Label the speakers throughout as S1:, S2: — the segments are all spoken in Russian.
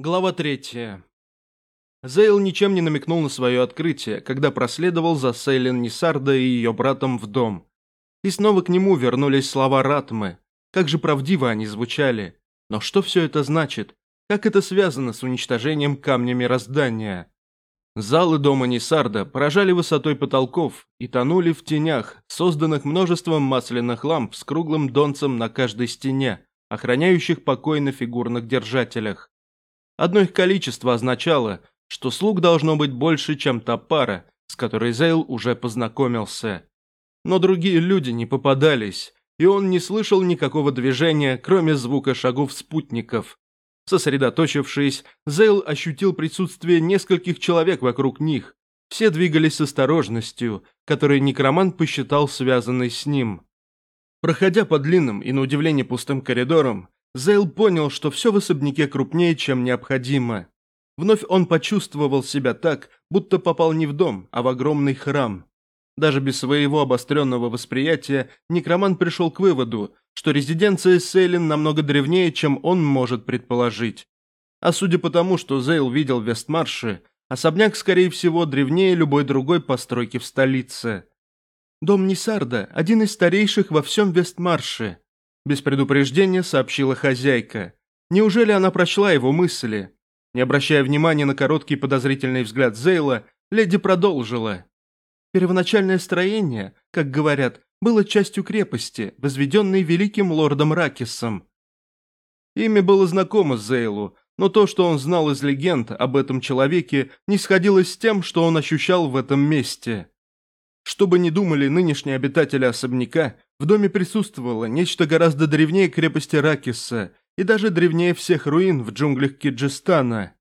S1: Глава третья Зейл ничем не намекнул на свое открытие, когда проследовал за Сейлин Нисарда и ее братом в дом. И снова к нему вернулись слова Ратмы. Как же правдиво они звучали. Но что все это значит? Как это связано с уничтожением камня мироздания? Залы дома Нисарда поражали высотой потолков и тонули в тенях, созданных множеством масляных ламп с круглым донцем на каждой стене, охраняющих покой на фигурных держателях. Одно их количество означало, что слуг должно быть больше, чем та пара, с которой Зейл уже познакомился. Но другие люди не попадались, и он не слышал никакого движения, кроме звука шагов спутников. Сосредоточившись, Зейл ощутил присутствие нескольких человек вокруг них. Все двигались с осторожностью, которую некромант посчитал связанной с ним. Проходя по длинным и на удивление пустым коридорам, Зейл понял, что все в особняке крупнее, чем необходимо. Вновь он почувствовал себя так, будто попал не в дом, а в огромный храм. Даже без своего обостренного восприятия некроман пришел к выводу, что резиденция Сейлин намного древнее, чем он может предположить. А судя по тому, что Зейл видел в Вестмарше, особняк, скорее всего, древнее любой другой постройки в столице. Дом Нисарда – один из старейших во всем Вестмарше, без предупреждения сообщила хозяйка. Неужели она прочла его мысли? Не обращая внимания на короткий подозрительный взгляд Зейла, леди продолжила. Первоначальное строение, как говорят, было частью крепости, возведенной великим лордом Ракисом. Имя было знакомо Зейлу, но то, что он знал из легенд об этом человеке, не сходилось с тем, что он ощущал в этом месте. Чтобы не думали нынешние обитатели особняка, в доме присутствовало нечто гораздо древнее крепости Ракиса и даже древнее всех руин в джунглях Кирджистана.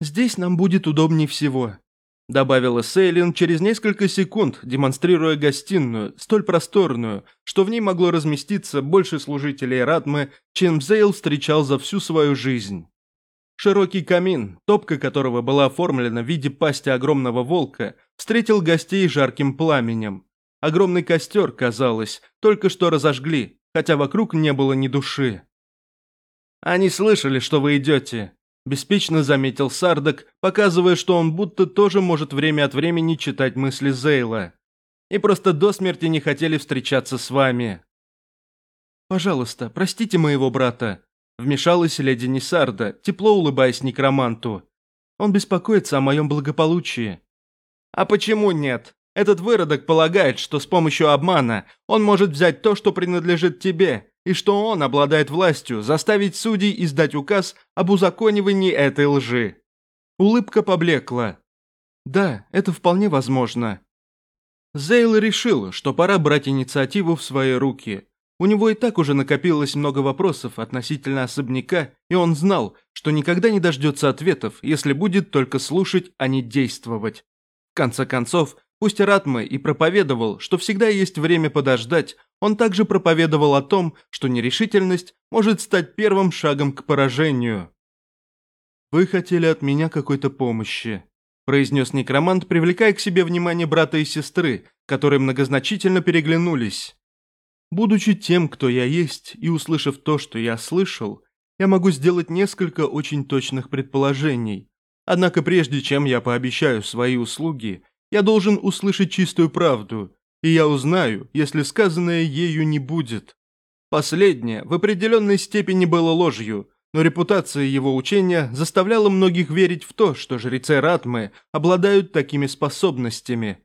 S1: «Здесь нам будет удобнее всего», – добавила Сейлин через несколько секунд, демонстрируя гостиную, столь просторную, что в ней могло разместиться больше служителей Радмы, чем Зейл встречал за всю свою жизнь. Широкий камин, топка которого была оформлена в виде пасти огромного волка, встретил гостей жарким пламенем. Огромный костер, казалось, только что разожгли, хотя вокруг не было ни души. «Они слышали, что вы идете», – беспечно заметил Сардак, показывая, что он будто тоже может время от времени читать мысли Зейла. «И просто до смерти не хотели встречаться с вами». «Пожалуйста, простите моего брата», Вмешалась леди Несарда, тепло улыбаясь некроманту. Он беспокоится о моем благополучии. А почему нет? Этот выродок полагает, что с помощью обмана он может взять то, что принадлежит тебе, и что он обладает властью заставить судей издать указ об узаконивании этой лжи. Улыбка поблекла. Да, это вполне возможно. Зейл решил, что пора брать инициативу в свои руки у него и так уже накопилось много вопросов относительно особняка, и он знал, что никогда не дождется ответов, если будет только слушать, а не действовать. В конце концов, пусть Ратмы и проповедовал, что всегда есть время подождать, он также проповедовал о том, что нерешительность может стать первым шагом к поражению. «Вы хотели от меня какой-то помощи», – произнес некромант, привлекая к себе внимание брата и сестры, которые многозначительно переглянулись. Будучи тем, кто я есть, и услышав то, что я слышал, я могу сделать несколько очень точных предположений. Однако прежде чем я пообещаю свои услуги, я должен услышать чистую правду, и я узнаю, если сказанное ею не будет. Последнее в определенной степени было ложью, но репутация его учения заставляла многих верить в то, что жрецы Ратмы обладают такими способностями.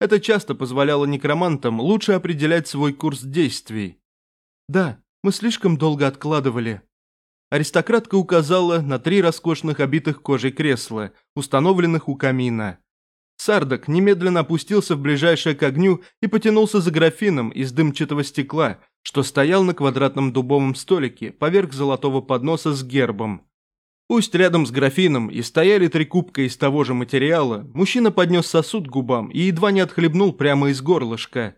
S1: Это часто позволяло некромантам лучше определять свой курс действий. «Да, мы слишком долго откладывали». Аристократка указала на три роскошных обитых кожей кресла, установленных у камина. Сардак немедленно опустился в ближайшее к огню и потянулся за графином из дымчатого стекла, что стоял на квадратном дубовом столике поверх золотого подноса с гербом. Пусть рядом с графином и стояли три кубка из того же материала, мужчина поднес сосуд к губам и едва не отхлебнул прямо из горлышка.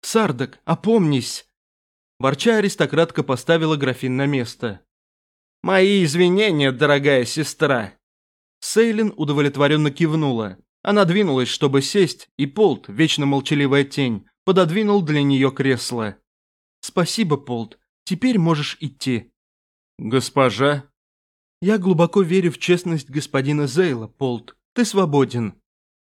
S1: «Сардак, опомнись!» Ворча аристократка поставила графин на место. «Мои извинения, дорогая сестра!» Сейлин удовлетворенно кивнула. Она двинулась, чтобы сесть, и Полт, вечно молчаливая тень, пододвинул для нее кресло. «Спасибо, Полт. Теперь можешь идти». «Госпожа?» «Я глубоко верю в честность господина Зейла, Полт. Ты свободен».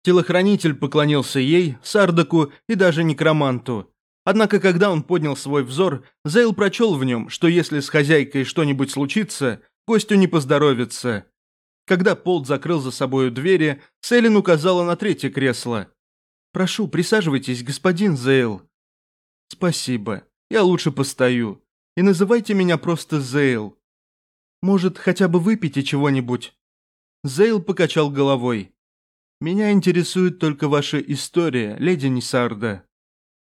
S1: Телохранитель поклонился ей, Сардаку и даже некроманту. Однако, когда он поднял свой взор, Зейл прочел в нем, что если с хозяйкой что-нибудь случится, гостю не поздоровится. Когда Полт закрыл за собою двери, Селин указала на третье кресло. «Прошу, присаживайтесь, господин Зейл». «Спасибо. Я лучше постою. И называйте меня просто Зейл. Может, хотя бы выпить и чего-нибудь?» Зейл покачал головой. «Меня интересует только ваша история, леди Нисарда.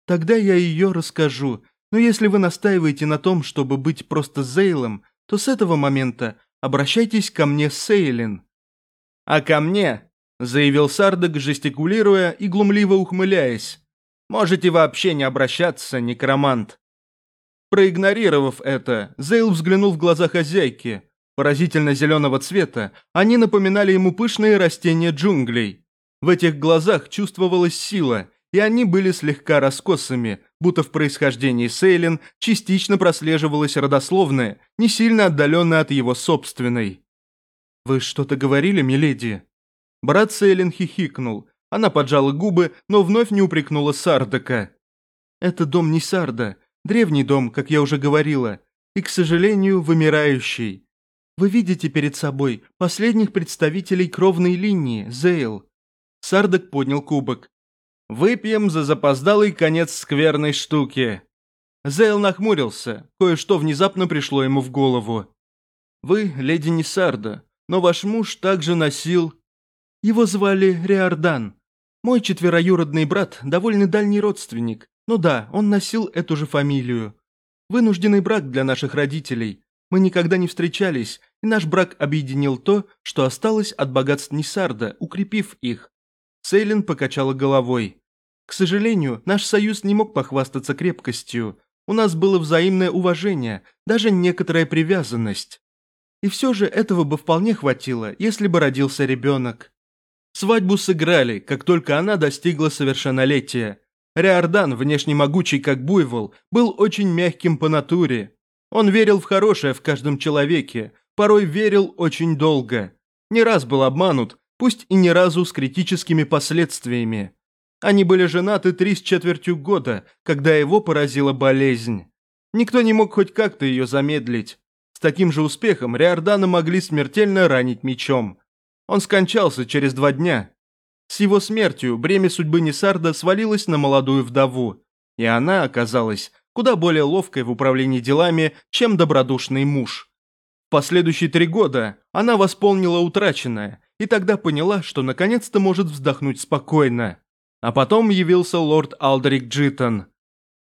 S1: Тогда я ее расскажу, но если вы настаиваете на том, чтобы быть просто Зейлом, то с этого момента обращайтесь ко мне, Сейлин». «А ко мне?» – заявил Сардак, жестикулируя и глумливо ухмыляясь. «Можете вообще не обращаться, некромант». Проигнорировав это, Зейл взглянул в глаза хозяйки. Поразительно зеленого цвета, они напоминали ему пышные растения джунглей. В этих глазах чувствовалась сила, и они были слегка раскосыми, будто в происхождении Сейлин частично прослеживалась родословная, не сильно отдаленная от его собственной. «Вы что-то говорили, миледи?» Брат Сейлин хихикнул. Она поджала губы, но вновь не упрекнула Сардака. «Это дом не Сарда. Древний дом, как я уже говорила, и, к сожалению, вымирающий. Вы видите перед собой последних представителей кровной линии, Зейл. Сардак поднял кубок. Выпьем за запоздалый конец скверной штуки. Зейл нахмурился, кое-что внезапно пришло ему в голову. Вы, леди Несарда, но ваш муж также носил... Его звали Риордан. Мой четвероюродный брат, довольно дальний родственник, ну да, он носил эту же фамилию. Вынужденный брак для наших родителей. Мы никогда не встречались, и наш брак объединил то, что осталось от богатств Нисарда, укрепив их. Сейлин покачала головой. К сожалению, наш союз не мог похвастаться крепкостью. У нас было взаимное уважение, даже некоторая привязанность. И все же этого бы вполне хватило, если бы родился ребенок. Свадьбу сыграли, как только она достигла совершеннолетия. Риордан, внешне могучий как буйвол, был очень мягким по натуре. Он верил в хорошее в каждом человеке, порой верил очень долго. Не раз был обманут, пусть и ни разу с критическими последствиями. Они были женаты три с четвертью года, когда его поразила болезнь. Никто не мог хоть как-то ее замедлить. С таким же успехом Риордана могли смертельно ранить мечом. Он скончался через два дня, с его смертью бремя судьбы Несарда свалилось на молодую вдову, и она оказалась куда более ловкой в управлении делами, чем добродушный муж. Последующие три года она восполнила утраченное, и тогда поняла, что наконец-то может вздохнуть спокойно. А потом явился лорд Алдрик Джитон.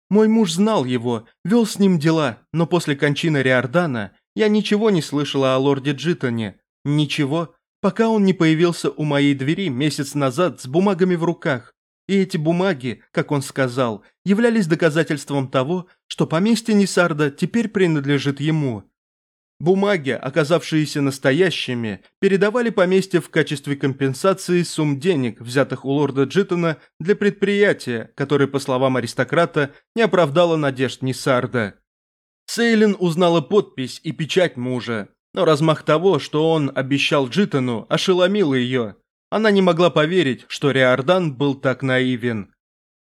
S1: Мой муж знал его, вел с ним дела, но после кончины Риордана я ничего не слышала о лорде Джитоне. Ничего, пока он не появился у моей двери месяц назад с бумагами в руках. И эти бумаги, как он сказал, являлись доказательством того, что поместье Нисарда теперь принадлежит ему. Бумаги, оказавшиеся настоящими, передавали поместье в качестве компенсации сумм денег, взятых у лорда Джитона для предприятия, которое, по словам аристократа, не оправдало надежд Нисарда. Сейлин узнала подпись и печать мужа, но размах того, что он обещал Джитону, ошеломил ее. Она не могла поверить, что Риордан был так наивен.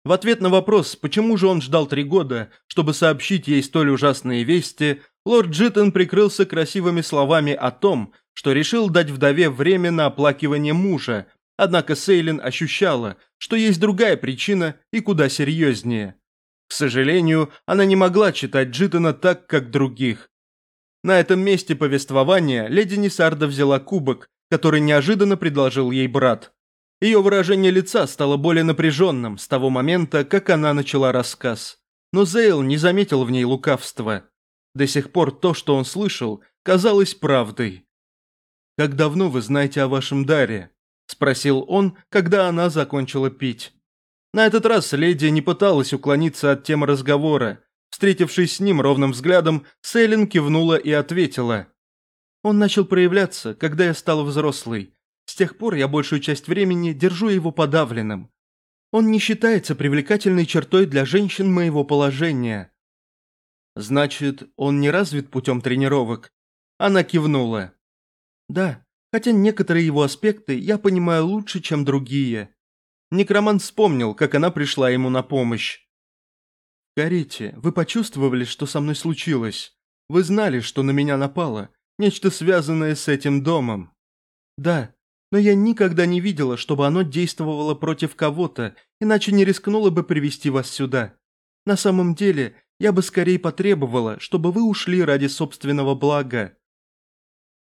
S1: В ответ на вопрос, почему же он ждал три года, чтобы сообщить ей столь ужасные вести, лорд Джитон прикрылся красивыми словами о том, что решил дать вдове время на оплакивание мужа, однако Сейлин ощущала, что есть другая причина и куда серьезнее. К сожалению, она не могла читать Джитона так, как других – на этом месте повествования леди Несарда взяла кубок, который неожиданно предложил ей брат. Ее выражение лица стало более напряженным с того момента, как она начала рассказ. Но Зейл не заметил в ней лукавства. До сих пор то, что он слышал, казалось правдой. «Как давно вы знаете о вашем даре?» – спросил он, когда она закончила пить. На этот раз леди не пыталась уклониться от темы разговора, Встретившись с ним ровным взглядом, Сейлин кивнула и ответила. «Он начал проявляться, когда я стала взрослой. С тех пор я большую часть времени держу его подавленным. Он не считается привлекательной чертой для женщин моего положения». «Значит, он не развит путем тренировок?» Она кивнула. «Да, хотя некоторые его аспекты я понимаю лучше, чем другие». Некромант вспомнил, как она пришла ему на помощь. «Горите, вы почувствовали, что со мной случилось? Вы знали, что на меня напало? Нечто связанное с этим домом?» «Да, но я никогда не видела, чтобы оно действовало против кого-то, иначе не рискнула бы привести вас сюда. На самом деле, я бы скорее потребовала, чтобы вы ушли ради собственного блага».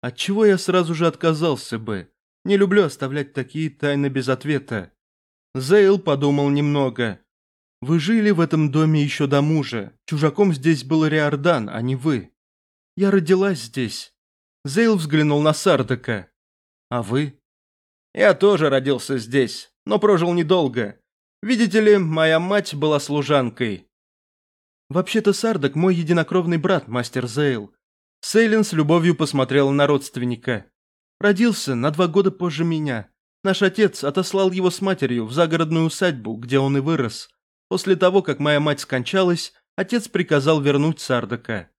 S1: От чего я сразу же отказался бы. Не люблю оставлять такие тайны без ответа. Зейл подумал немного. Вы жили в этом доме еще до мужа. Чужаком здесь был Риордан, а не вы. Я родилась здесь. Зейл взглянул на Сардака. А вы? Я тоже родился здесь, но прожил недолго. Видите ли, моя мать была служанкой. Вообще-то Сардак мой единокровный брат, мастер Зейл. Сейлин с любовью посмотрела на родственника. Родился на два года позже меня. Наш отец отослал его с матерью в загородную усадьбу, где он и вырос. После того, как моя мать скончалась, отец приказал вернуть Сардака.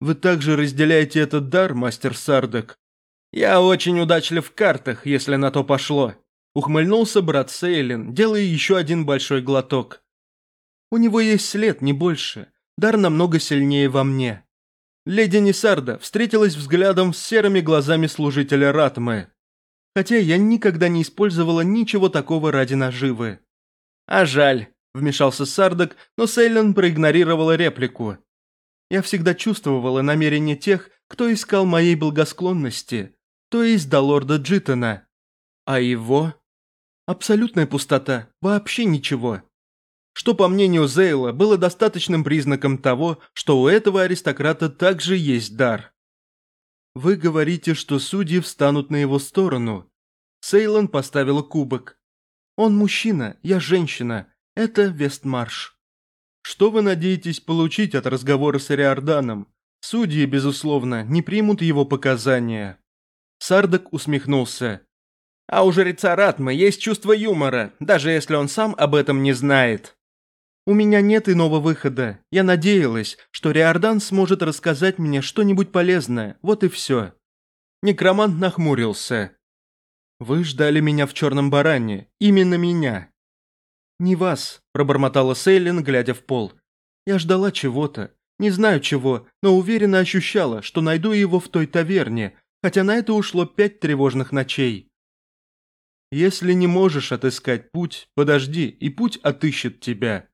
S1: Вы также разделяете этот дар, мастер Сардак? Я очень удачлив в картах, если на то пошло. Ухмыльнулся брат Сейлин, делая еще один большой глоток. У него есть след, не больше. Дар намного сильнее во мне. Леди Несарда встретилась взглядом с серыми глазами служителя Ратмы. Хотя я никогда не использовала ничего такого ради наживы. А жаль. – вмешался Сардак, но Сейлен проигнорировала реплику. «Я всегда чувствовала намерение тех, кто искал моей благосклонности, то есть до лорда Джитона. А его? Абсолютная пустота, вообще ничего. Что, по мнению Зейла, было достаточным признаком того, что у этого аристократа также есть дар. Вы говорите, что судьи встанут на его сторону. Сейлон поставила кубок. Он мужчина, я женщина. Это Вестмарш. Что вы надеетесь получить от разговора с Ариорданом? Судьи, безусловно, не примут его показания. Сардак усмехнулся. А у жреца Ратма есть чувство юмора, даже если он сам об этом не знает. У меня нет иного выхода. Я надеялась, что Риордан сможет рассказать мне что-нибудь полезное. Вот и все. Некромант нахмурился. Вы ждали меня в черном баране. Именно меня. «Не вас», – пробормотала Сейлин, глядя в пол. «Я ждала чего-то. Не знаю чего, но уверенно ощущала, что найду его в той таверне, хотя на это ушло пять тревожных ночей». «Если не можешь отыскать путь, подожди, и путь отыщет тебя».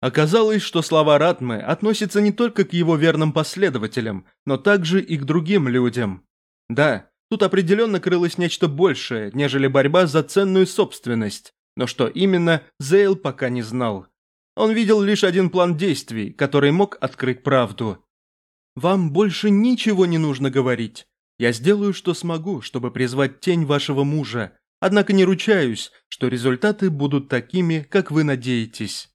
S1: Оказалось, что слова Ратмы относятся не только к его верным последователям, но также и к другим людям. Да, тут определенно крылось нечто большее, нежели борьба за ценную собственность, но что именно, Зейл пока не знал. Он видел лишь один план действий, который мог открыть правду. «Вам больше ничего не нужно говорить. Я сделаю, что смогу, чтобы призвать тень вашего мужа, однако не ручаюсь, что результаты будут такими, как вы надеетесь».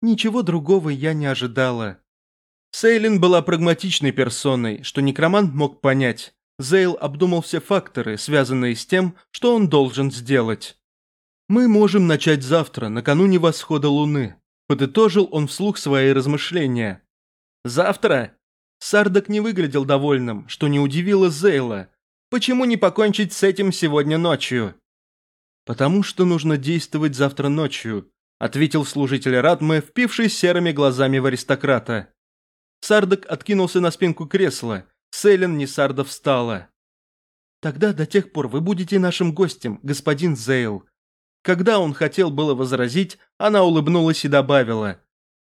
S1: Ничего другого я не ожидала. Сейлин была прагматичной персоной, что некромант мог понять. Зейл обдумал все факторы, связанные с тем, что он должен сделать. «Мы можем начать завтра, накануне восхода Луны», – подытожил он вслух свои размышления. «Завтра?» Сардак не выглядел довольным, что не удивило Зейла. «Почему не покончить с этим сегодня ночью?» «Потому что нужно действовать завтра ночью», – ответил служитель Радмы, впивший серыми глазами в аристократа. Сардак откинулся на спинку кресла. Селин Несарда встала. «Тогда до тех пор вы будете нашим гостем, господин Зейл», когда он хотел было возразить, она улыбнулась и добавила.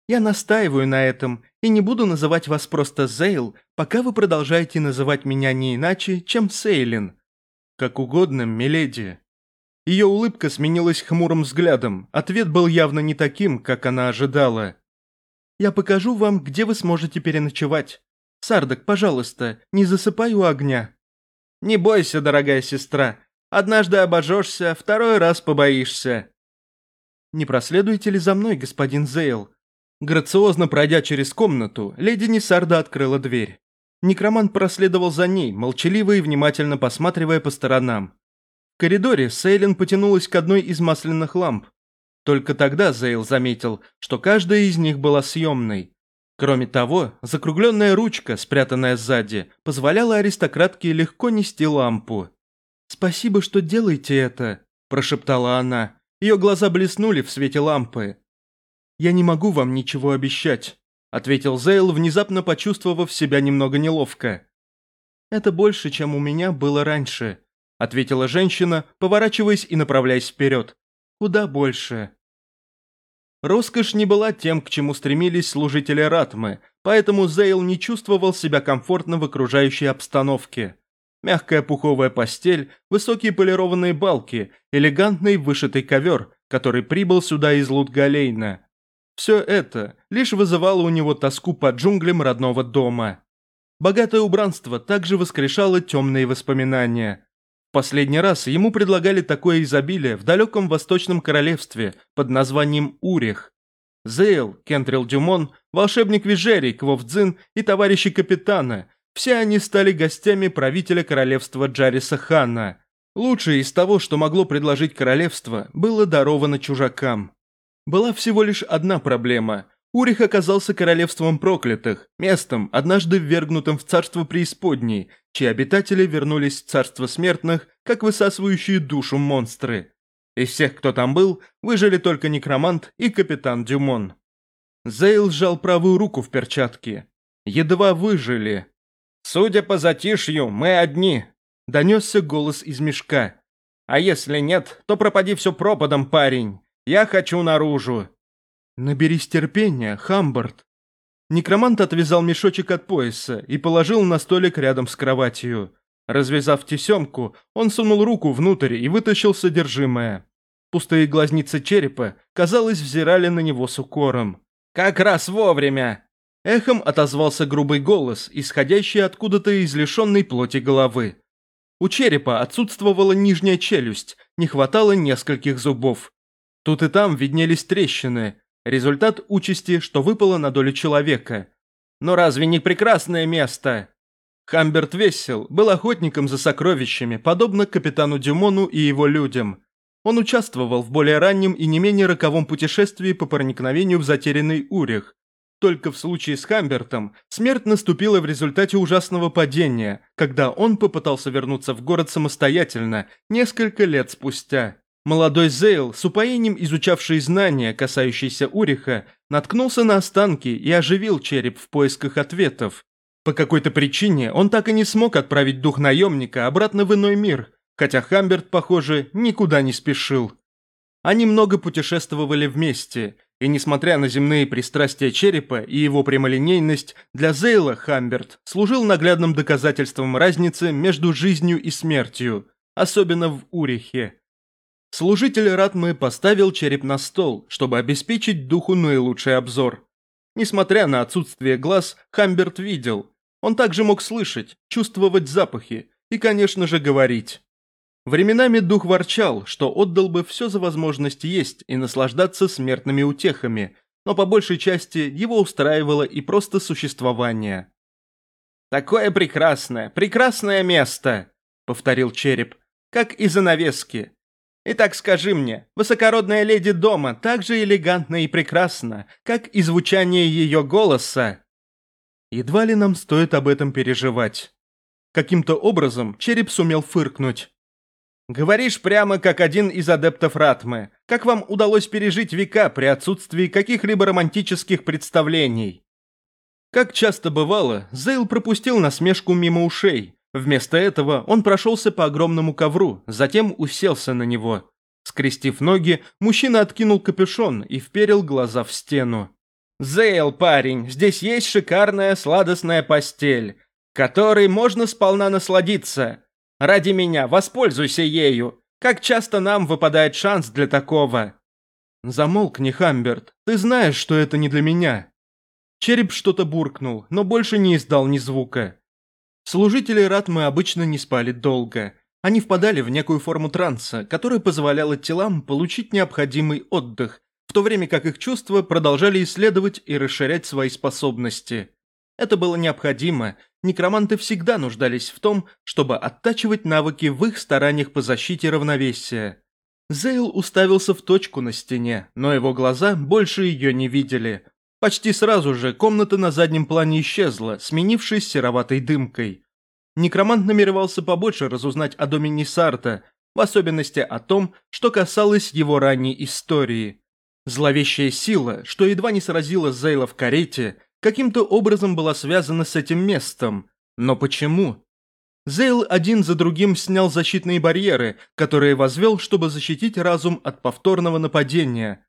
S1: «Я настаиваю на этом и не буду называть вас просто Зейл, пока вы продолжаете называть меня не иначе, чем Сейлин». «Как угодно, миледи». Ее улыбка сменилась хмурым взглядом, ответ был явно не таким, как она ожидала. «Я покажу вам, где вы сможете переночевать. Сардак, пожалуйста, не засыпай у огня». «Не бойся, дорогая сестра, Однажды обожжешься, второй раз побоишься». «Не проследуете ли за мной, господин Зейл?» Грациозно пройдя через комнату, леди Несарда открыла дверь. Некромант проследовал за ней, молчаливо и внимательно посматривая по сторонам. В коридоре Сейлин потянулась к одной из масляных ламп. Только тогда Зейл заметил, что каждая из них была съемной. Кроме того, закругленная ручка, спрятанная сзади, позволяла аристократке легко нести лампу. «Спасибо, что делаете это», – прошептала она. Ее глаза блеснули в свете лампы. «Я не могу вам ничего обещать», – ответил Зейл, внезапно почувствовав себя немного неловко. «Это больше, чем у меня было раньше», – ответила женщина, поворачиваясь и направляясь вперед. «Куда больше». Роскошь не была тем, к чему стремились служители Ратмы, поэтому Зейл не чувствовал себя комфортно в окружающей обстановке. Мягкая пуховая постель, высокие полированные балки, элегантный вышитый ковер, который прибыл сюда из Лутгалейна. Все это лишь вызывало у него тоску по джунглям родного дома. Богатое убранство также воскрешало темные воспоминания. Последний раз ему предлагали такое изобилие в далеком восточном королевстве под названием Урих. Зейл, Кентрил Дюмон, волшебник Вижерий, Квовдзин и товарищи капитана – все они стали гостями правителя королевства Джариса Хана. Лучшее из того, что могло предложить королевство, было даровано чужакам. Была всего лишь одна проблема. Урих оказался королевством проклятых, местом, однажды ввергнутым в царство преисподней, чьи обитатели вернулись в царство смертных, как высасывающие душу монстры. Из всех, кто там был, выжили только некромант и капитан Дюмон. Зейл сжал правую руку в перчатке. Едва выжили. Судя по затишью, мы одни, донесся голос из мешка. А если нет, то пропади все пропадом, парень. Я хочу наружу. Наберись терпения, Хамбард. Некромант отвязал мешочек от пояса и положил на столик рядом с кроватью. Развязав тесемку, он сунул руку внутрь и вытащил содержимое. Пустые глазницы черепа, казалось, взирали на него с укором. «Как раз вовремя!» Эхом отозвался грубый голос, исходящий откуда-то из лишенной плоти головы. У черепа отсутствовала нижняя челюсть, не хватало нескольких зубов. Тут и там виднелись трещины, результат участи, что выпало на долю человека. Но разве не прекрасное место? Хамберт весел был охотником за сокровищами, подобно капитану Дюмону и его людям. Он участвовал в более раннем и не менее роковом путешествии по проникновению в затерянный Урих, только в случае с Хамбертом смерть наступила в результате ужасного падения, когда он попытался вернуться в город самостоятельно несколько лет спустя. Молодой Зейл, с упоением изучавший знания, касающиеся Уриха, наткнулся на останки и оживил череп в поисках ответов. По какой-то причине он так и не смог отправить дух наемника обратно в иной мир, хотя Хамберт, похоже, никуда не спешил. Они много путешествовали вместе, и несмотря на земные пристрастия черепа и его прямолинейность, для Зейла Хамберт служил наглядным доказательством разницы между жизнью и смертью, особенно в Урихе. Служитель Ратмы поставил череп на стол, чтобы обеспечить духу наилучший обзор. Несмотря на отсутствие глаз, Хамберт видел. Он также мог слышать, чувствовать запахи и, конечно же, говорить. Временами дух ворчал, что отдал бы все за возможность есть и наслаждаться смертными утехами, но по большей части его устраивало и просто существование. «Такое прекрасное, прекрасное место!» — повторил череп, — «как и занавески. Итак, скажи мне, высокородная леди дома так же элегантна и прекрасна, как и звучание ее голоса?» Едва ли нам стоит об этом переживать. Каким-то образом череп сумел фыркнуть. Говоришь прямо как один из адептов Ратмы. Как вам удалось пережить века при отсутствии каких-либо романтических представлений? Как часто бывало, Зейл пропустил насмешку мимо ушей. Вместо этого он прошелся по огромному ковру, затем уселся на него. Скрестив ноги, мужчина откинул капюшон и вперил глаза в стену. «Зейл, парень, здесь есть шикарная сладостная постель, которой можно сполна насладиться, Ради меня, воспользуйся ею. Как часто нам выпадает шанс для такого?» «Замолкни, Хамберт. Ты знаешь, что это не для меня». Череп что-то буркнул, но больше не издал ни звука. Служители Ратмы обычно не спали долго. Они впадали в некую форму транса, которая позволяла телам получить необходимый отдых, в то время как их чувства продолжали исследовать и расширять свои способности. Это было необходимо, некроманты всегда нуждались в том, чтобы оттачивать навыки в их стараниях по защите равновесия. Зейл уставился в точку на стене, но его глаза больше ее не видели. Почти сразу же комната на заднем плане исчезла, сменившись сероватой дымкой. Некромант намеревался побольше разузнать о доме Несарта, в особенности о том, что касалось его ранней истории. Зловещая сила, что едва не сразила Зейла в карете – каким-то образом была связана с этим местом. Но почему? Зейл один за другим снял защитные барьеры, которые возвел, чтобы защитить разум от повторного нападения.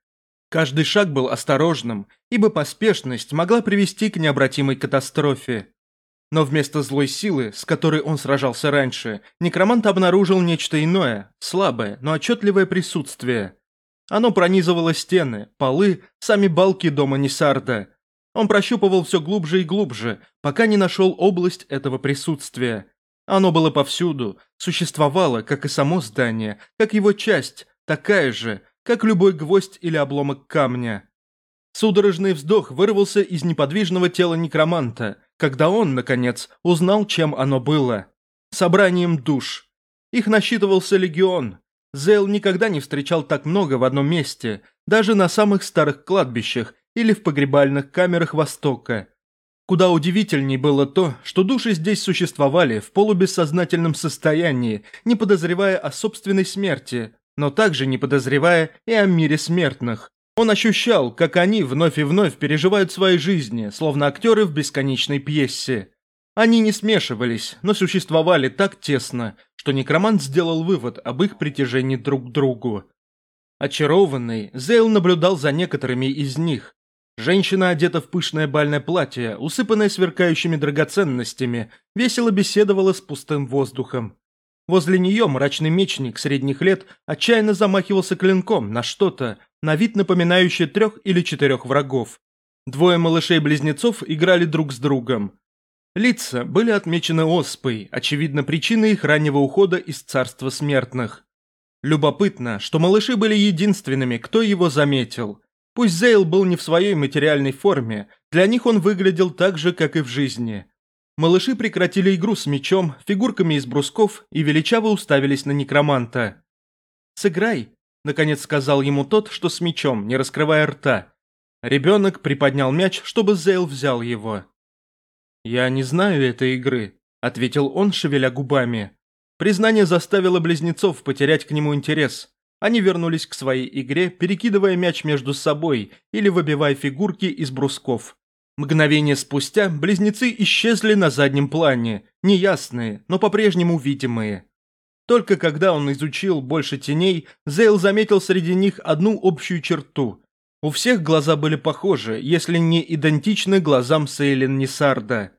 S1: Каждый шаг был осторожным, ибо поспешность могла привести к необратимой катастрофе. Но вместо злой силы, с которой он сражался раньше, некромант обнаружил нечто иное, слабое, но отчетливое присутствие. Оно пронизывало стены, полы, сами балки дома Несарда – он прощупывал все глубже и глубже, пока не нашел область этого присутствия. Оно было повсюду, существовало, как и само здание, как его часть, такая же, как любой гвоздь или обломок камня. Судорожный вздох вырвался из неподвижного тела некроманта, когда он, наконец, узнал, чем оно было. Собранием душ. Их насчитывался легион. Зейл никогда не встречал так много в одном месте, даже на самых старых кладбищах или в погребальных камерах Востока. Куда удивительней было то, что души здесь существовали в полубессознательном состоянии, не подозревая о собственной смерти, но также не подозревая и о мире смертных. Он ощущал, как они вновь и вновь переживают свои жизни, словно актеры в бесконечной пьесе. Они не смешивались, но существовали так тесно, что некромант сделал вывод об их притяжении друг к другу. Очарованный, Зейл наблюдал за некоторыми из них, Женщина одета в пышное бальное платье, усыпанное сверкающими драгоценностями, весело беседовала с пустым воздухом. Возле нее мрачный мечник средних лет отчаянно замахивался клинком на что-то, на вид напоминающее трех или четырех врагов. Двое малышей-близнецов играли друг с другом. Лица были отмечены оспой, очевидно причиной их раннего ухода из царства смертных. Любопытно, что малыши были единственными, кто его заметил – Пусть Зейл был не в своей материальной форме, для них он выглядел так же, как и в жизни. Малыши прекратили игру с мечом, фигурками из брусков и величаво уставились на некроманта. «Сыграй», – наконец сказал ему тот, что с мечом, не раскрывая рта. Ребенок приподнял мяч, чтобы Зейл взял его. «Я не знаю этой игры», – ответил он, шевеля губами. Признание заставило близнецов потерять к нему интерес. Они вернулись к своей игре, перекидывая мяч между собой или выбивая фигурки из брусков. Мгновение спустя близнецы исчезли на заднем плане, неясные, но по-прежнему видимые. Только когда он изучил больше теней, Зейл заметил среди них одну общую черту. У всех глаза были похожи, если не идентичны глазам Сейлин Несарда.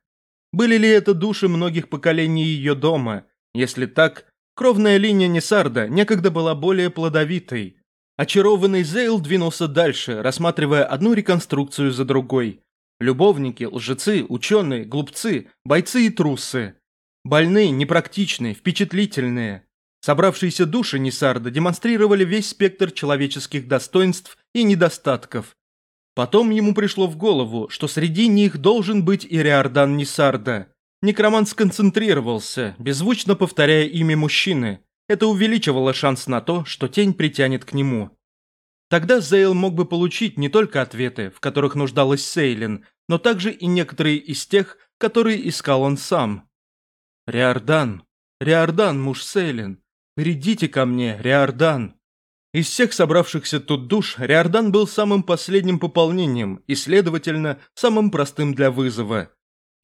S1: Были ли это души многих поколений ее дома? Если так, Кровная линия Несарда некогда была более плодовитой. Очарованный Зейл двинулся дальше, рассматривая одну реконструкцию за другой. Любовники, лжецы, ученые, глупцы, бойцы и трусы. Больные, непрактичные, впечатлительные. Собравшиеся души Несарда демонстрировали весь спектр человеческих достоинств и недостатков. Потом ему пришло в голову, что среди них должен быть и Риордан Несарда – Некромант сконцентрировался, беззвучно повторяя имя мужчины. Это увеличивало шанс на то, что тень притянет к нему. Тогда Зейл мог бы получить не только ответы, в которых нуждалась Сейлин, но также и некоторые из тех, которые искал он сам. «Риордан! Риордан, муж Сейлин! Придите ко мне, Риордан!» Из всех собравшихся тут душ Риордан был самым последним пополнением и, следовательно, самым простым для вызова –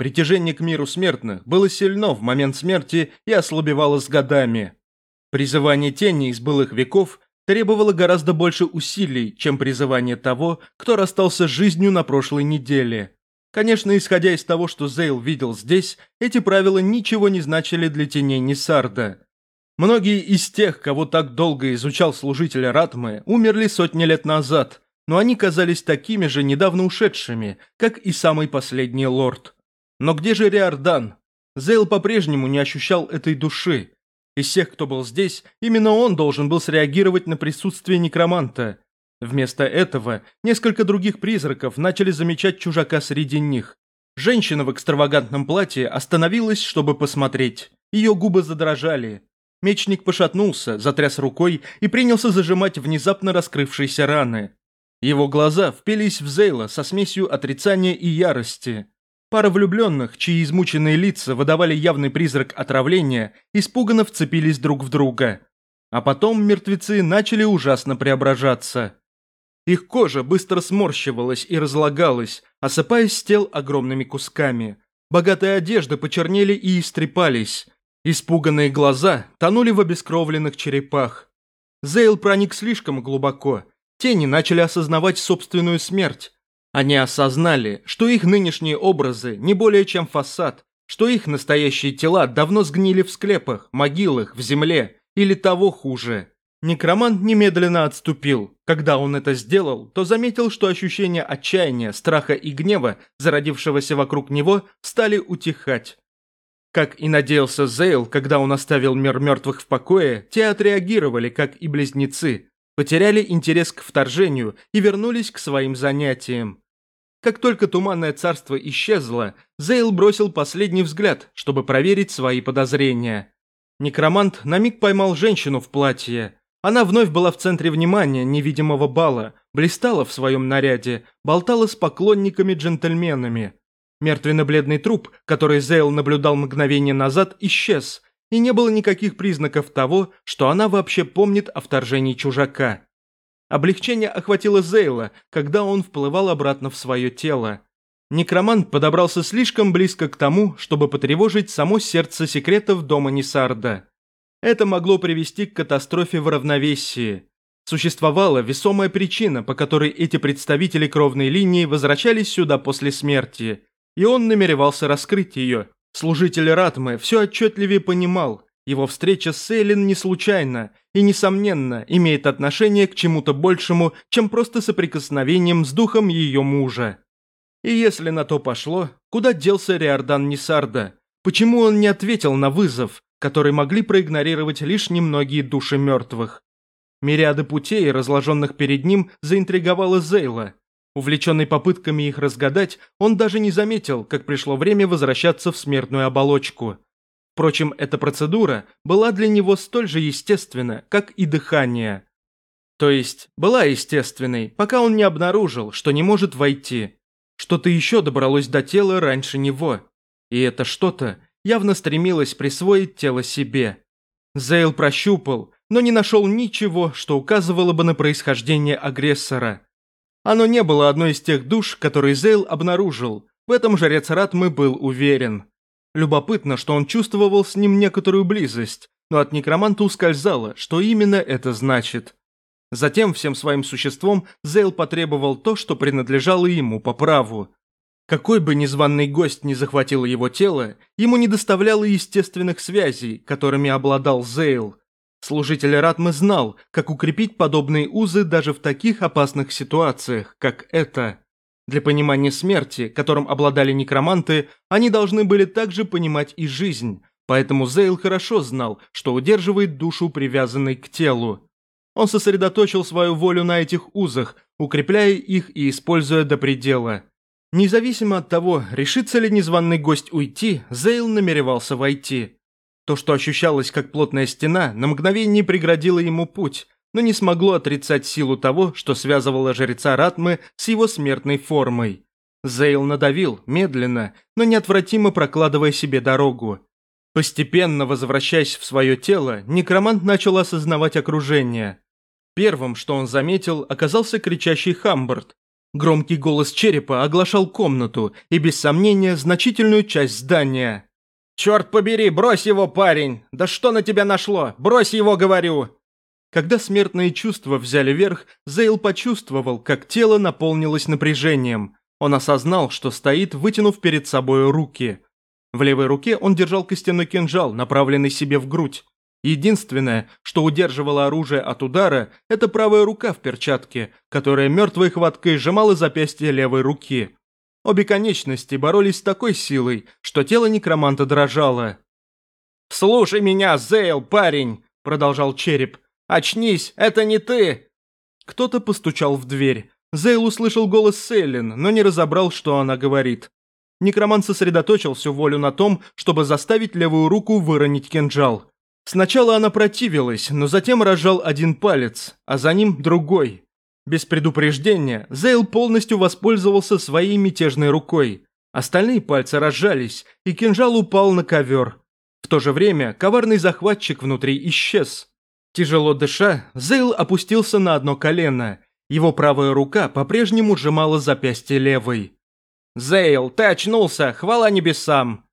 S1: Притяжение к миру смертных было сильно в момент смерти и ослабевало с годами. Призывание тени из былых веков требовало гораздо больше усилий, чем призывание того, кто расстался с жизнью на прошлой неделе. Конечно, исходя из того, что Зейл видел здесь, эти правила ничего не значили для теней Несарда. Многие из тех, кого так долго изучал служитель Ратмы, умерли сотни лет назад, но они казались такими же недавно ушедшими, как и самый последний лорд. Но где же Риордан? Зейл по-прежнему не ощущал этой души. Из всех, кто был здесь, именно он должен был среагировать на присутствие некроманта. Вместо этого несколько других призраков начали замечать чужака среди них. Женщина в экстравагантном платье остановилась, чтобы посмотреть. Ее губы задрожали. Мечник пошатнулся, затряс рукой и принялся зажимать внезапно раскрывшиеся раны. Его глаза впились в Зейла со смесью отрицания и ярости. Пара влюбленных, чьи измученные лица выдавали явный призрак отравления, испуганно вцепились друг в друга. А потом мертвецы начали ужасно преображаться. Их кожа быстро сморщивалась и разлагалась, осыпаясь с тел огромными кусками. Богатые одежды почернели и истрепались. Испуганные глаза тонули в обескровленных черепах. Зейл проник слишком глубоко. Тени начали осознавать собственную смерть, они осознали, что их нынешние образы не более чем фасад, что их настоящие тела давно сгнили в склепах, могилах, в земле или того хуже. Некромант немедленно отступил. Когда он это сделал, то заметил, что ощущения отчаяния, страха и гнева, зародившегося вокруг него, стали утихать. Как и надеялся Зейл, когда он оставил мир мертвых в покое, те отреагировали, как и близнецы, потеряли интерес к вторжению и вернулись к своим занятиям. Как только туманное царство исчезло, Зейл бросил последний взгляд, чтобы проверить свои подозрения. Некромант на миг поймал женщину в платье. Она вновь была в центре внимания невидимого бала, блистала в своем наряде, болтала с поклонниками-джентльменами. Мертвенно-бледный труп, который Зейл наблюдал мгновение назад, исчез, и не было никаких признаков того, что она вообще помнит о вторжении чужака. Облегчение охватило Зейла, когда он вплывал обратно в свое тело. Некромант подобрался слишком близко к тому, чтобы потревожить само сердце секретов дома Нисарда. Это могло привести к катастрофе в равновесии. Существовала весомая причина, по которой эти представители кровной линии возвращались сюда после смерти, и он намеревался раскрыть ее. Служитель Ратмы все отчетливее понимал, его встреча с Эйлин не случайна и, несомненно, имеет отношение к чему-то большему, чем просто соприкосновением с духом ее мужа. И если на то пошло, куда делся Риордан Нисарда? Почему он не ответил на вызов, который могли проигнорировать лишь немногие души мертвых? Мириады путей, разложенных перед ним, заинтриговала Зейла. Увлеченный попытками их разгадать, он даже не заметил, как пришло время возвращаться в смертную оболочку – Впрочем, эта процедура была для него столь же естественна, как и дыхание. То есть, была естественной, пока он не обнаружил, что не может войти. Что-то еще добралось до тела раньше него. И это что-то явно стремилось присвоить тело себе. Зейл прощупал, но не нашел ничего, что указывало бы на происхождение агрессора. Оно не было одной из тех душ, которые Зейл обнаружил, в этом жрец Ратмы был уверен. Любопытно, что он чувствовал с ним некоторую близость, но от некроманта ускользало, что именно это значит. Затем всем своим существом Зейл потребовал то, что принадлежало ему по праву. Какой бы незваный гость не захватил его тело, ему не доставляло естественных связей, которыми обладал Зейл. Служитель Ратмы знал, как укрепить подобные узы даже в таких опасных ситуациях, как это. Для понимания смерти, которым обладали некроманты, они должны были также понимать и жизнь, поэтому Зейл хорошо знал, что удерживает душу, привязанной к телу. Он сосредоточил свою волю на этих узах, укрепляя их и используя до предела. Независимо от того, решится ли незваный гость уйти, Зейл намеревался войти. То, что ощущалось как плотная стена, на мгновение преградило ему путь – но не смогло отрицать силу того, что связывало жреца Ратмы с его смертной формой. Зейл надавил, медленно, но неотвратимо прокладывая себе дорогу. Постепенно возвращаясь в свое тело, некромант начал осознавать окружение. Первым, что он заметил, оказался кричащий Хамбард. Громкий голос черепа оглашал комнату и, без сомнения, значительную часть здания. «Черт побери, брось его, парень! Да что на тебя нашло? Брось его, говорю!» Когда смертные чувства взяли верх, Зейл почувствовал, как тело наполнилось напряжением. Он осознал, что стоит, вытянув перед собой руки. В левой руке он держал костяной кинжал, направленный себе в грудь. Единственное, что удерживало оружие от удара, это правая рука в перчатке, которая мертвой хваткой сжимала запястье левой руки. Обе конечности боролись с такой силой, что тело некроманта дрожало. «Слушай меня, Зейл, парень!» – продолжал череп – Очнись, это не ты!» Кто-то постучал в дверь. Зейл услышал голос Сейлин, но не разобрал, что она говорит. Некроман сосредоточил всю волю на том, чтобы заставить левую руку выронить кинжал. Сначала она противилась, но затем разжал один палец, а за ним другой. Без предупреждения Зейл полностью воспользовался своей мятежной рукой. Остальные пальцы разжались, и кинжал упал на ковер. В то же время коварный захватчик внутри исчез – Тяжело дыша, Зейл опустился на одно колено. Его правая рука по-прежнему сжимала запястье левой. «Зейл, ты очнулся! Хвала небесам!»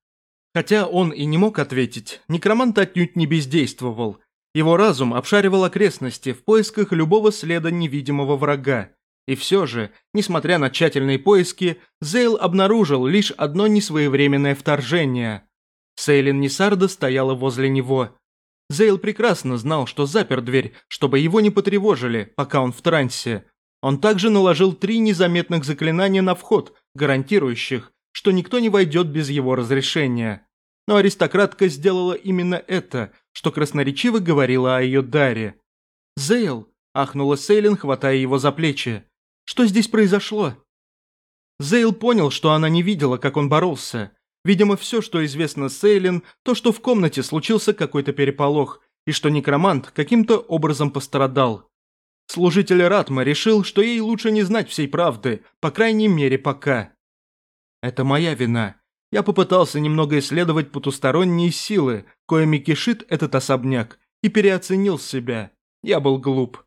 S1: Хотя он и не мог ответить, некромант отнюдь не бездействовал. Его разум обшаривал окрестности в поисках любого следа невидимого врага. И все же, несмотря на тщательные поиски, Зейл обнаружил лишь одно несвоевременное вторжение. Сейлин Несарда стояла возле него. Зейл прекрасно знал, что запер дверь, чтобы его не потревожили, пока он в трансе. Он также наложил три незаметных заклинания на вход, гарантирующих, что никто не войдет без его разрешения. Но аристократка сделала именно это, что красноречиво говорила о ее даре. «Зейл!» – ахнула Сейлин, хватая его за плечи. «Что здесь произошло?» Зейл понял, что она не видела, как он боролся. Видимо, все, что известно Сейлин, то, что в комнате случился какой-то переполох, и что некромант каким-то образом пострадал. Служитель Ратма решил, что ей лучше не знать всей правды, по крайней мере пока. Это моя вина. Я попытался немного исследовать потусторонние силы, коими кишит этот особняк, и переоценил себя. Я был глуп.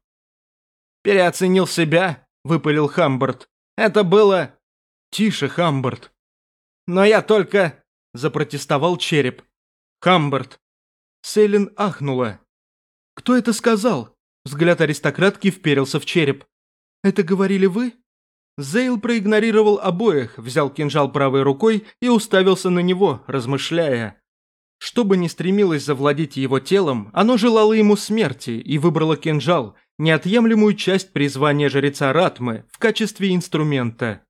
S1: «Переоценил себя?» – выпалил Хамбард. «Это было...» «Тише, Хамбард. Но я только...» — запротестовал череп. «Хамберт». Селин ахнула. «Кто это сказал?» Взгляд аристократки вперился в череп. «Это говорили вы?» Зейл проигнорировал обоих, взял кинжал правой рукой и уставился на него, размышляя. Что бы ни стремилось завладеть его телом, оно желало ему смерти и выбрало кинжал, неотъемлемую часть призвания жреца Ратмы, в качестве инструмента.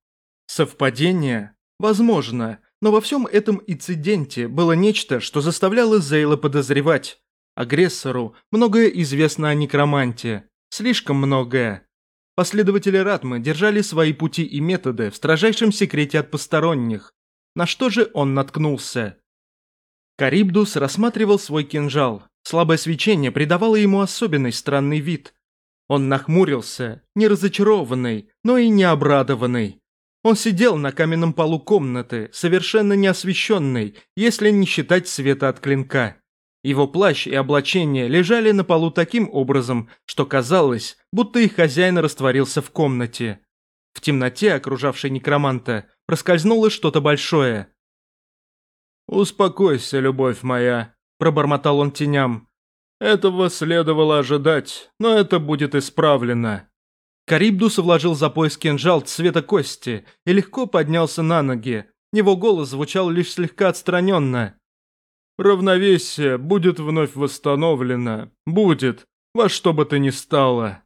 S1: Совпадение? Возможно, но во всем этом инциденте было нечто, что заставляло Зейла подозревать. Агрессору многое известно о некроманте. Слишком многое. Последователи Ратмы держали свои пути и методы в строжайшем секрете от посторонних. На что же он наткнулся? Карибдус рассматривал свой кинжал. Слабое свечение придавало ему особенный странный вид. Он нахмурился, не разочарованный, но и не обрадованный. Он сидел на каменном полу комнаты, совершенно неосвещенной, если не считать света от клинка. Его плащ и облачение лежали на полу таким образом, что казалось, будто их хозяин растворился в комнате. В темноте, окружавшей некроманта, проскользнуло что-то большое. «Успокойся, любовь моя», – пробормотал он теням. «Этого следовало ожидать, но это будет исправлено». Карибдус вложил за пояс кинжал цвета кости и легко поднялся на ноги. Его голос звучал лишь слегка отстраненно. «Равновесие будет вновь восстановлено. Будет, во что бы то ни стало».